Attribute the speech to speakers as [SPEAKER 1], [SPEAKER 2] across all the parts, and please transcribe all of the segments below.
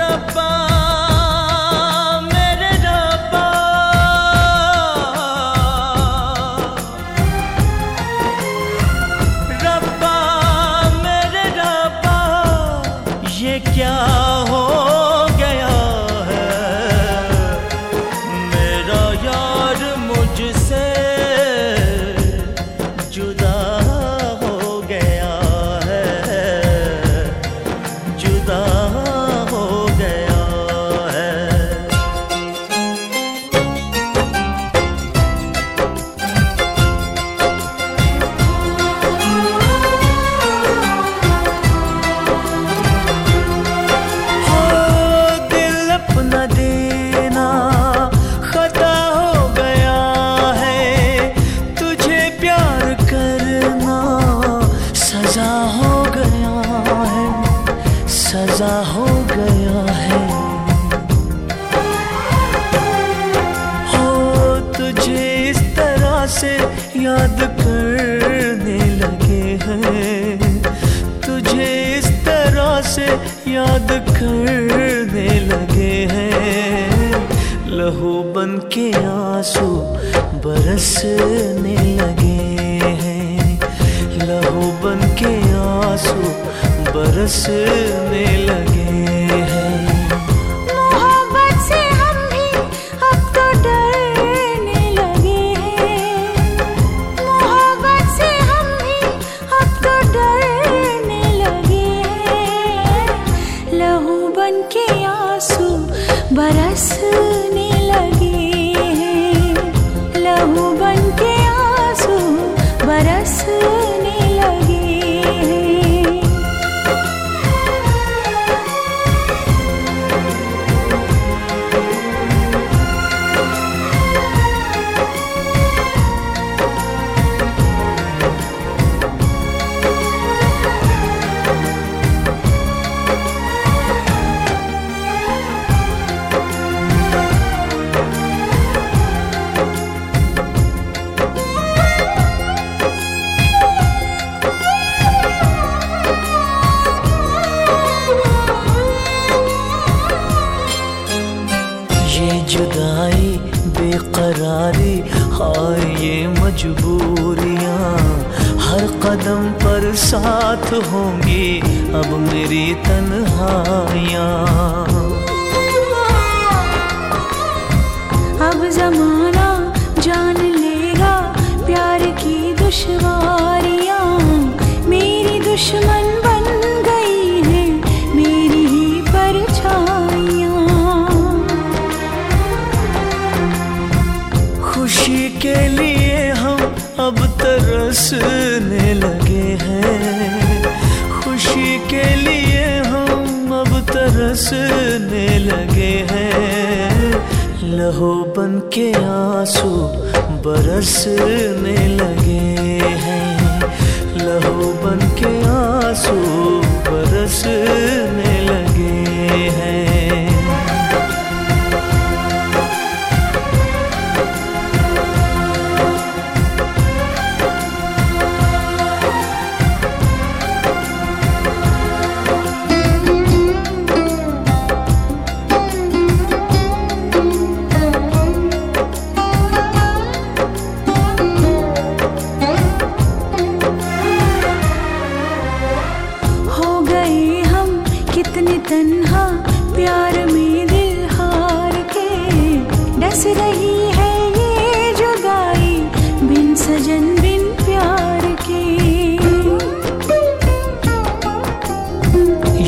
[SPEAKER 1] ரப்பா याद करने लगे हैं। तुझे इस तरह से याद करने लगे हैं। लहू बन के आँसू बरसने लगे हैं। लहू बन के आँसू बरसने लगे tune. बेकरारी, हाय ये मजबूरियाँ। हर कदम पर साथ होंगी अब मेरी तन्हाइयाँ।
[SPEAKER 2] अब जमाना जान लेगा प्यार की दुश्वारियाँ। मेरी दुश्मन
[SPEAKER 1] तरसने लगे हैं। खुशी के लिए हम अब तरसने लगे हैं। लहो बन के आँसू बरसने लगे हैं। लहो बन के आँसू बरसने लगे हैं।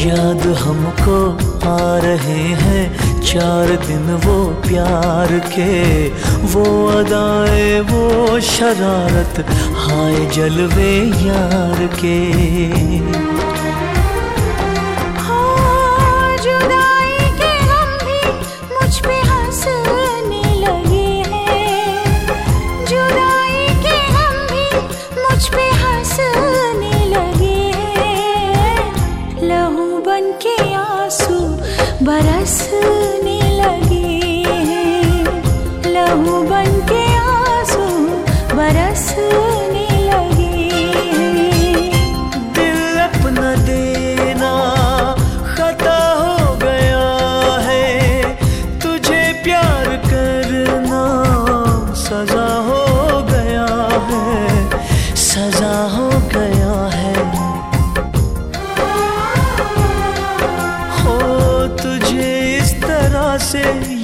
[SPEAKER 1] याद हमको आ रहे हैं, चार दिन वो प्यार के। वो अदाए, वो शरारत, हाय जलवे यार के।
[SPEAKER 2] बरसने लगे हैं। लहू बन के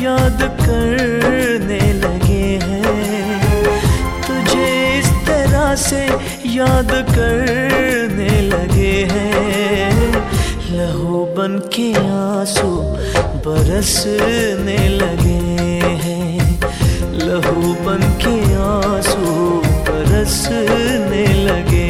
[SPEAKER 2] याद करने लगे
[SPEAKER 1] हैं। तुझे इस तरह से याद करने लगे हैं। लहू बन के आँसू बरसने लगे हैं। लहू बन के आँसू बरसने लगे